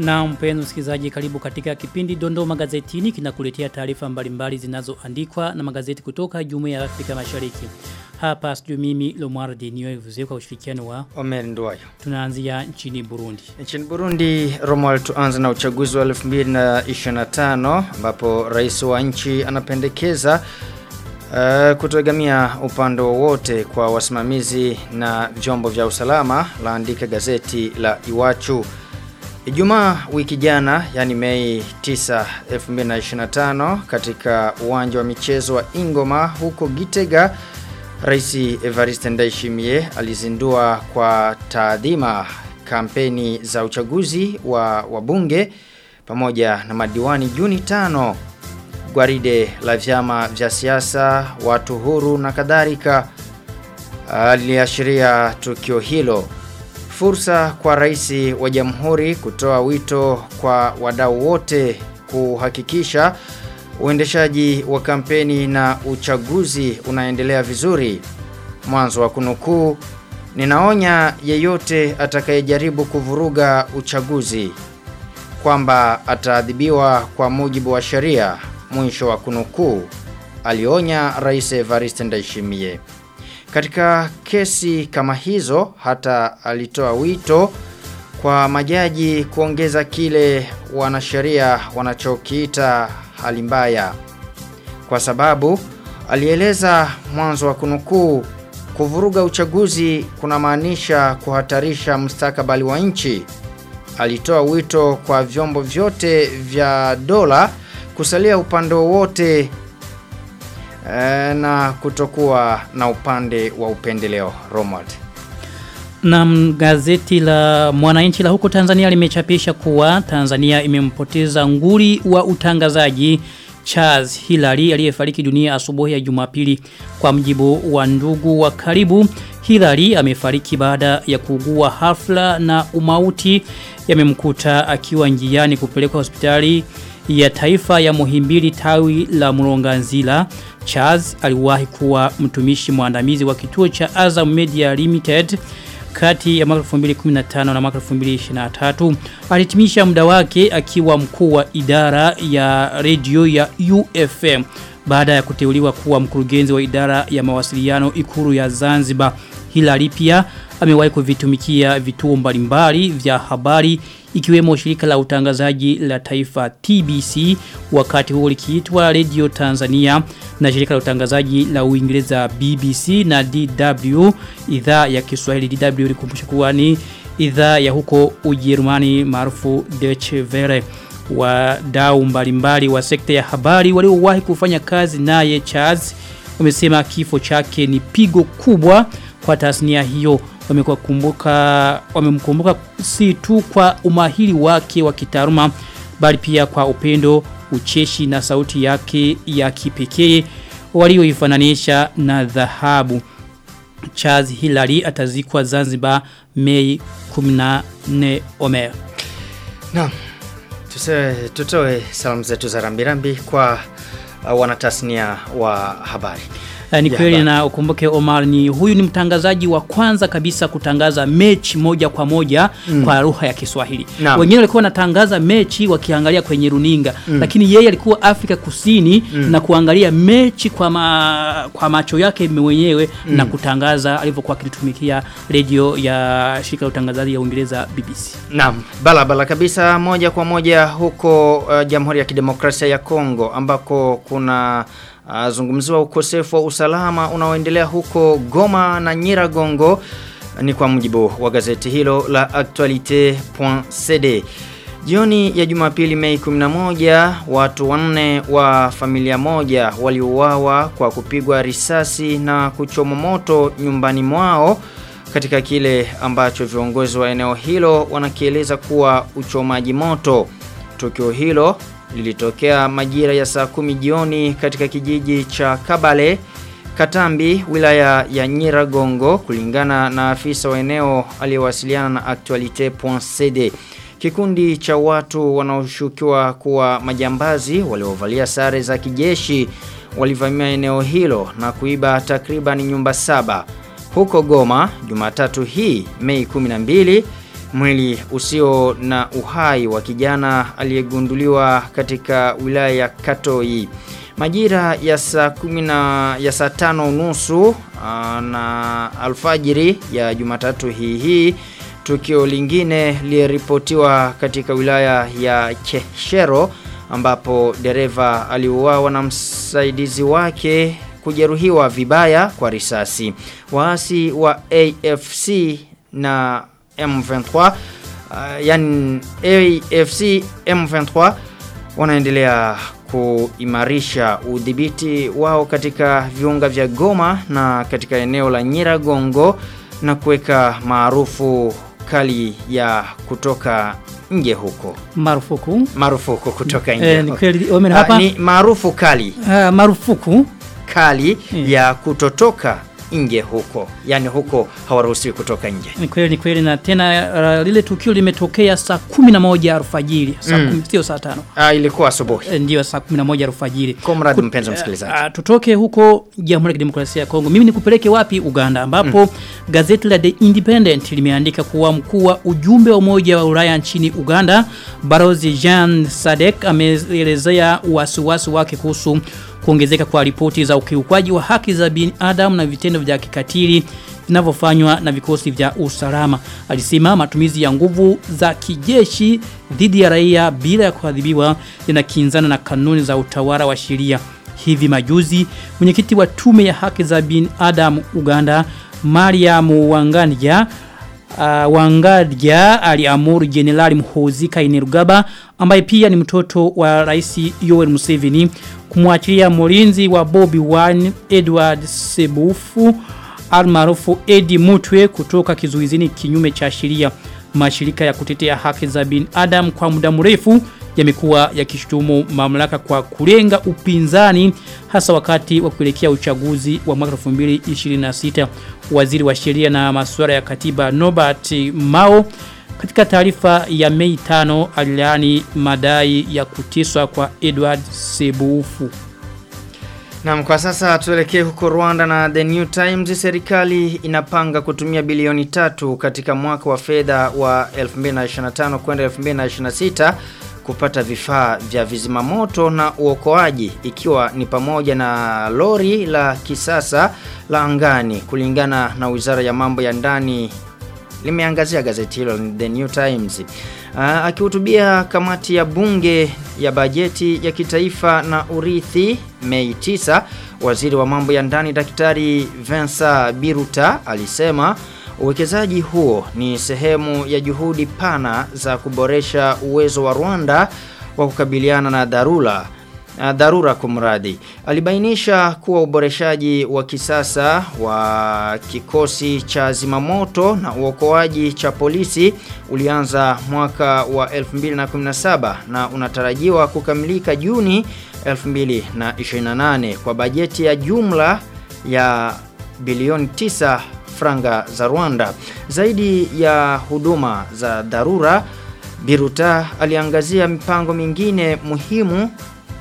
Na mpenzi msikilizaji karibu katika kipindi Dondoo Magazetini kinakuletea taarifa mbalimbali zinazoandikwa na magazeti kutoka Jumuiya ya Afrika Mashariki. Hapa studio mimi Lomar Denio vuzi kwa ushirikiano wa Omer Nduwayo. tunaanzia nchini Burundi. Nchini Burundi, Romuald tuanze na uchaguzi wa 2025 ambapo rais wa nchi anapendekeza uh, kutoegamia upande wowote kwa wasimamizi na vyombo vya usalama laandika gazeti la Iwachu. Ijumaa wiki jana, yani Mei 9, 2025 katika uwanja wa michezo wa Ingoma huko Gitega, Rais Evariste Ndayishimiye alizindua kwa taadhima kampeni za uchaguzi wa wabunge pamoja na madiwani Juni 5 gwaride la vyama vya siasa, watu huru na kadhalika aliashiria tukio hilo fursa kwa rais wa jamhuri kutoa wito kwa wadau wote kuhakikisha uendeshaji wa kampeni na uchaguzi unaendelea vizuri. Mwanzo wa kunukuu, ninaonya yeyote atakayejaribu kuvuruga uchaguzi kwamba ataadhibiwa kwa mujibu wa sheria. Mwisho wa kunukuu, alionya Rais Evariste Ndayishimiye. Katika kesi kama hizo hata alitoa wito kwa majaji kuongeza kile wanasheria wanachokiita hali mbaya. Kwa sababu alieleza mwanzo wa kunukuu kuvuruga uchaguzi kuna maanisha kuhatarisha mustakabali wa nchi. Alitoa wito kwa vyombo vyote vya dola kusalia upande wowote e, na kutokuwa na upande wa upendeleo Romald. Na gazeti la mwananchi la huko Tanzania limechapisha kuwa Tanzania imempoteza nguri wa utangazaji Charles Hilary aliyefariki dunia asubuhi ya Jumapili kwa mjibu wa ndugu wa karibu. Hilary amefariki baada ya kuugua hafla na umauti yamemkuta akiwa njiani kupelekwa hospitali ya taifa ya Muhimbili tawi la Mlonganzila. Charles aliwahi kuwa mtumishi mwandamizi wa kituo cha Azam Media Limited kati ya mwaka 2015 na mwaka 2023 alitimisha muda wake akiwa mkuu wa idara ya redio ya UFM baada ya kuteuliwa kuwa mkurugenzi wa idara ya mawasiliano ikuru ya Zanzibar Hilary pia amewahi kuvitumikia vituo mbalimbali vya habari ikiwemo shirika la utangazaji la taifa TBC wakati huo likiitwa Radio Tanzania na shirika la utangazaji la Uingereza BBC na DW idhaa ya Kiswahili DW likumbusha kuwa ni idhaa ya huko Ujerumani maarufu Deutsche Welle. Wadau mbalimbali wa sekta ya habari waliowahi kufanya kazi naye Charles wamesema kifo chake ni pigo kubwa kwa tasnia hiyo wamekuwa kumbuka wamemkumbuka si tu kwa umahiri wake wa kitaaluma bali pia kwa upendo ucheshi na sauti yake ya kipekee walioifananisha na dhahabu Charles Hillary atazikwa Zanzibar Mei 14 Omer Naam. Tutoe salamu zetu za rambirambi kwa uh, wanatasnia wa habari. Uh, ni kweli na ukumbuke Omar ni huyu ni mtangazaji wa kwanza kabisa kutangaza mechi moja kwa moja mm. kwa lugha ya Kiswahili. Wengine walikuwa wanatangaza mechi wakiangalia kwenye runinga mm. lakini yeye alikuwa Afrika Kusini mm. na kuangalia mechi kwa ma, kwa macho yake mwenyewe mm. na kutangaza alivyokuwa akitumikia redio ya shirika la utangazaji ya Uingereza BBC. Naam, balabala kabisa moja kwa moja huko uh, Jamhuri ya Kidemokrasia ya Kongo ambako kuna uh, zungumziwa ukosefu wa usalama unaoendelea huko Goma na Nyiragongo ni kwa mujibu wa gazeti hilo la actualite.cd. Jioni ya Jumapili Mei 11 watu wanne wa familia moja waliuawa kwa kupigwa risasi na kuchoma moto nyumbani mwao katika kile ambacho viongozi wa eneo hilo wanakieleza kuwa uchomaji moto. Tukio hilo lilitokea majira ya saa kumi jioni katika kijiji cha Kabale Katambi wilaya ya Nyiragongo kulingana na afisa wa eneo aliyewasiliana na actualite.cd. Kikundi cha watu wanaoshukiwa kuwa majambazi waliovalia sare za kijeshi walivamia eneo hilo na kuiba takriban nyumba saba. Huko Goma, Jumatatu hii Mei 12, mwili usio na uhai wa kijana aliyegunduliwa katika wilaya ya Katoi. Majira ya saa kumi na ya saa tano nusu na alfajiri ya Jumatatu hii hii tukio lingine liliripotiwa katika wilaya ya Cheshero ambapo dereva aliuawa na msaidizi wake kujeruhiwa vibaya kwa risasi. Waasi wa AFC na M23 uh, yani AFC M23 wanaendelea kuimarisha udhibiti wao katika viunga vya Goma na katika eneo la Nyiragongo na kuweka maarufu kali ya kutoka nje huko. Marufuku. Marufuku kutoka nje. E, ni kweli omen Ah, hapa. ni maarufu kali Uh, marufuku. kali e. ya kutotoka nje huko. yani huko hawaruhusiwi kutoka nje. Ni kweli ni kweli na tena uh, lile tukio limetokea saa 11 alfajiri. Saa Mm. 10 sio saa 5. Ah, ilikuwa asubuhi. Eh, Ndio saa 11 alfajiri. Comrade mpenzi msikilizaji. Uh, tutoke huko Jamhuri ya Kidemokrasia ya Kongo. Mimi nikupeleke wapi Uganda ambapo mm. gazeti la The Independent limeandika kuwa mkuu wa ujumbe wa Umoja wa Ulaya nchini Uganda, Barozi Jean Sadek ameelezea wasiwasi wake kuhusu kuongezeka kwa ripoti za ukiukwaji wa haki za binadamu na vitendo vya kikatili vinavyofanywa na vikosi vya usalama. Alisema matumizi ya nguvu za kijeshi dhidi ya raia bila ya kuadhibiwa yanakinzana na kanuni za utawala wa sheria. Hivi majuzi mwenyekiti wa tume ya haki za binadamu Uganda Mariam Wangandia uh, Wangadja aliamuru Jenerali Mhozi Kainerugaba ambaye pia ni mtoto wa Rais Yoweri Museveni kumwachilia mulinzi wa Bobby Wine Edward Sebufu almaarufu Edi Mutwe kutoka kizuizini kinyume cha sheria. Mashirika ya kutetea haki za bin binadamu kwa muda mrefu yamekuwa yakishutumu mamlaka kwa kulenga upinzani hasa wakati wa kuelekea uchaguzi wa mwaka 2026. Waziri wa sheria na masuala ya katiba Norbert Mao katika taarifa ya Mei 5 alilani madai ya kutiswa kwa Edward Sebufu. Na kwa sasa tuelekee huko Rwanda na The New Times serikali inapanga kutumia bilioni tatu katika mwaka wa fedha wa 2025 kwenda 2026 kupata vifaa vya vizima moto na uokoaji ikiwa ni pamoja na lori la kisasa la angani kulingana na Wizara ya Mambo ya Ndani limeangazia gazeti hilo The New Times. Aa, Akihutubia kamati ya bunge ya bajeti ya kitaifa na urithi Mei 9, waziri wa mambo ya ndani Daktari Vincent Biruta alisema uwekezaji huo ni sehemu ya juhudi pana za kuboresha uwezo wa Rwanda wa kukabiliana na dharura dharura kumradi. Alibainisha kuwa uboreshaji wa kisasa wa kikosi cha zimamoto na uokoaji cha polisi ulianza mwaka wa 2017 na unatarajiwa kukamilika Juni 2028 kwa bajeti ya jumla ya bilioni 9 franga za Rwanda. Zaidi ya huduma za dharura, Biruta aliangazia mipango mingine muhimu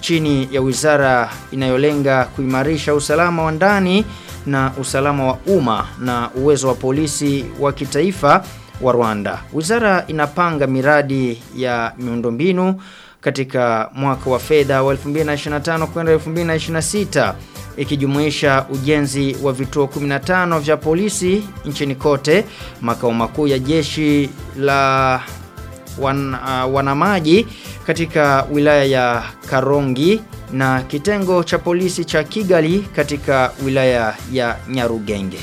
chini ya wizara inayolenga kuimarisha usalama wa ndani na usalama wa umma na uwezo wa polisi wa kitaifa wa Rwanda. Wizara inapanga miradi ya miundombinu katika mwaka wa fedha wa 2025 kwenda 2026 ikijumuisha ujenzi wa vituo 15 vya polisi nchini kote, makao makuu ya jeshi la wan, uh, wanamaji katika wilaya ya Karongi na kitengo cha polisi cha Kigali katika wilaya ya Nyarugenge.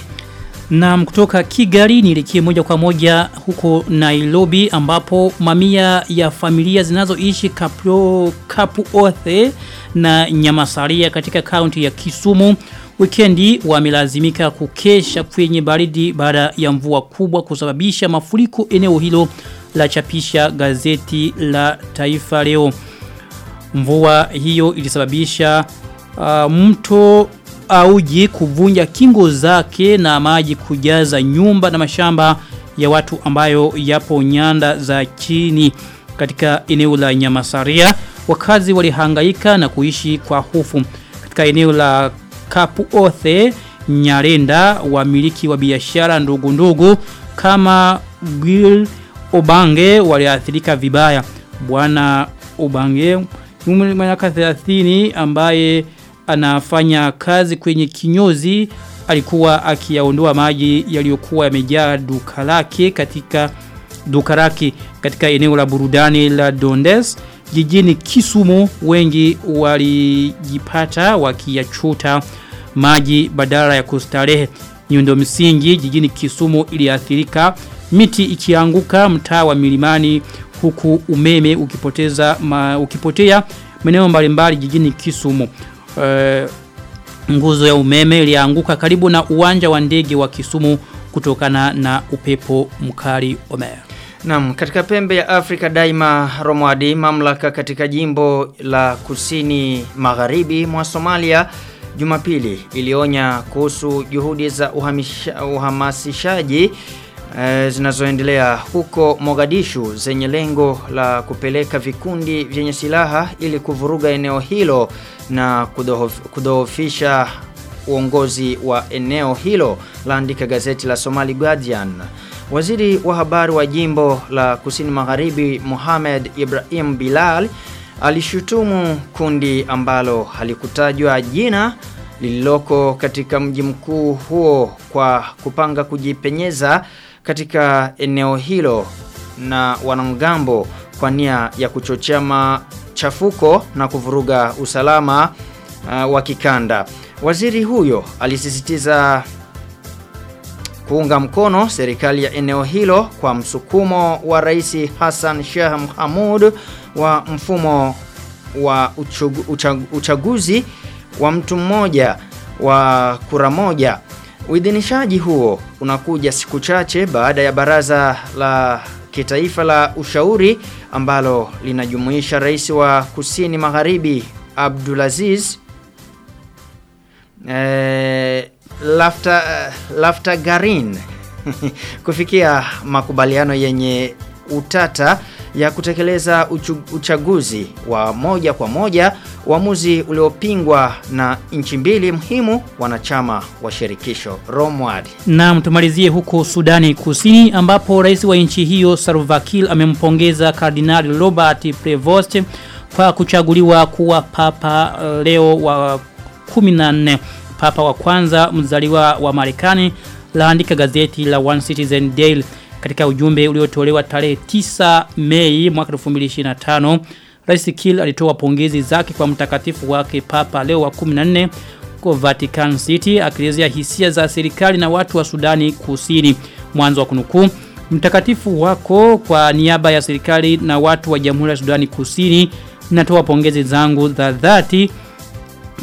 Na kutoka Kigali nielekee moja kwa moja huko Nairobi ambapo mamia ya familia zinazoishi Kapro Kapuothe na Nyamasaria katika kaunti ya Kisumu wikendi wamelazimika kukesha kwenye baridi baada ya mvua kubwa kusababisha mafuriko eneo hilo la chapisha gazeti la Taifa leo. Mvua hiyo ilisababisha uh, mto auji kuvunja kingo zake na maji kujaza nyumba na mashamba ya watu ambayo yapo nyanda za chini katika eneo la Nyamasaria. Wakazi walihangaika na kuishi kwa hofu. Katika eneo la Kapu Othe, Nyarenda wamiliki wa biashara ndogo ndogo kama Gil Obange waliathirika vibaya. Bwana Obange umri miaka 30 ambaye anafanya kazi kwenye kinyozi alikuwa akiyaondoa maji yaliyokuwa yamejaa duka lake katika duka lake katika eneo la burudani la Dondes jijini Kisumu. Wengi walijipata wakiyachuta maji badala ya kustarehe. Miundo msingi jijini Kisumu iliathirika. Miti ikianguka mtaa wa milimani huku umeme ukipoteza ma, ukipotea maeneo mbalimbali jijini Kisumu uh, nguzo ya umeme ilianguka karibu na uwanja wa ndege wa Kisumu kutokana na upepo mkali Omer. Naam, katika pembe ya Afrika daima Romwadi mamlaka katika jimbo la kusini magharibi mwa Somalia Jumapili ilionya kuhusu juhudi za uhamasishaji e, zinazoendelea huko Mogadishu zenye lengo la kupeleka vikundi vyenye silaha ili kuvuruga eneo hilo na kudhoofisha uongozi wa eneo hilo laandika gazeti la Somali Guardian. Waziri wa habari wa jimbo la kusini magharibi Mohamed Ibrahim Bilal alishutumu kundi ambalo halikutajwa jina lililoko katika mji mkuu huo kwa kupanga kujipenyeza katika eneo hilo na wanamgambo kwa nia ya kuchochea machafuko na kuvuruga usalama uh, wa kikanda. Waziri huyo alisisitiza kuunga mkono serikali ya eneo hilo kwa msukumo wa Rais Hassan Sheikh Mohamud wa mfumo wa uchugu, uchag, uchaguzi wa mtu mmoja wa kura moja. Uidhinishaji huo unakuja siku chache baada ya baraza la kitaifa la ushauri ambalo linajumuisha rais wa kusini magharibi Abdulaziz e, Lafta, Lafta Garin kufikia makubaliano yenye utata ya kutekeleza uchaguzi wa moja kwa moja uamuzi uliopingwa na nchi mbili muhimu wanachama wa shirikisho. Romwad. Na tumalizie huko Sudani Kusini ambapo rais wa nchi hiyo Salva Kiir amempongeza Kardinali Robert Prevost kwa kuchaguliwa kuwa papa leo wa 14 papa wa kwanza mzaliwa wa Marekani laandika gazeti la One Citizen Daily katika ujumbe uliotolewa tarehe 9 Mei mwaka 2025 Rais Kiel alitoa pongezi zake kwa mtakatifu wake Papa Leo wa 14 kwa Vatican City akielezea hisia za serikali na watu wa Sudani Kusini. Mwanzo wa kunukuu mtakatifu wako kwa niaba ya serikali na watu wa Jamhuri ya Sudani Kusini natoa pongezi zangu za dhati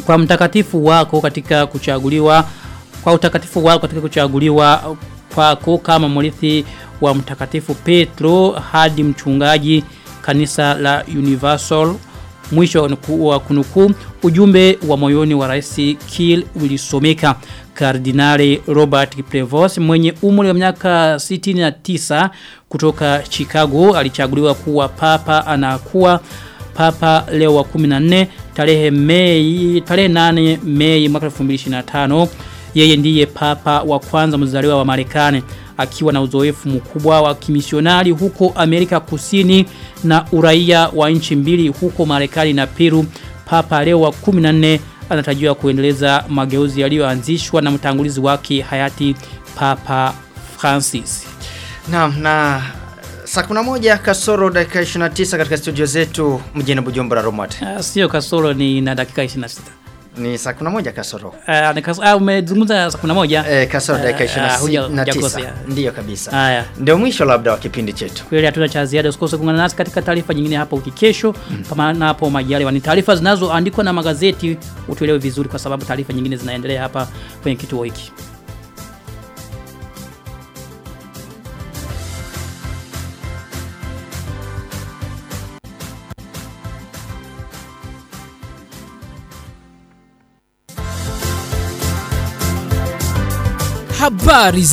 kwa mtakatifu wako katika kuchaguliwa kwa utakatifu wako katika kuchaguliwa kwako kama mrithi wa mtakatifu Petro hadi mchungaji kanisa la Universal. Mwisho wa kunukuu ujumbe wa moyoni wa rais Kiel ulisomeka. Kardinali Robert Prevost mwenye umri wa miaka 69 kutoka Chicago alichaguliwa kuwa papa anakuwa papa leo wa 14 tarehe Mei tarehe 8 Mei mwaka 2025 yeye ndiye papa wa kwanza mzaliwa wa Marekani akiwa na uzoefu mkubwa wa kimisionari huko Amerika Kusini na uraia wa nchi mbili huko Marekani na Peru. Papa Leo wa 14 anatarajiwa kuendeleza mageuzi yaliyoanzishwa na mtangulizi wake hayati Papa Francis. Naam na saa kuna moja kasoro dakika 29 katika studio zetu mjini Bujumbura Romat. Uh, sio kasoro ni na dakika 26. Ni saa kuna moja kasoro. Uh, ni kasoro, uh, umezungumza saa kuna moja. Eh, kasoro dakika uh, 29. hujakosea. Ndiyo kabisa. Haya. Ndio mwisho labda wa kipindi chetu. Kweli hatuna cha ziada usikose kuungana nasi katika taarifa nyingine hapo wiki kesho mm. pamoja hapo majaliwa ni taarifa zinazoandikwa na magazeti utuelewe vizuri kwa sababu taarifa nyingine zinaendelea hapa kwenye kituo hiki. Habari za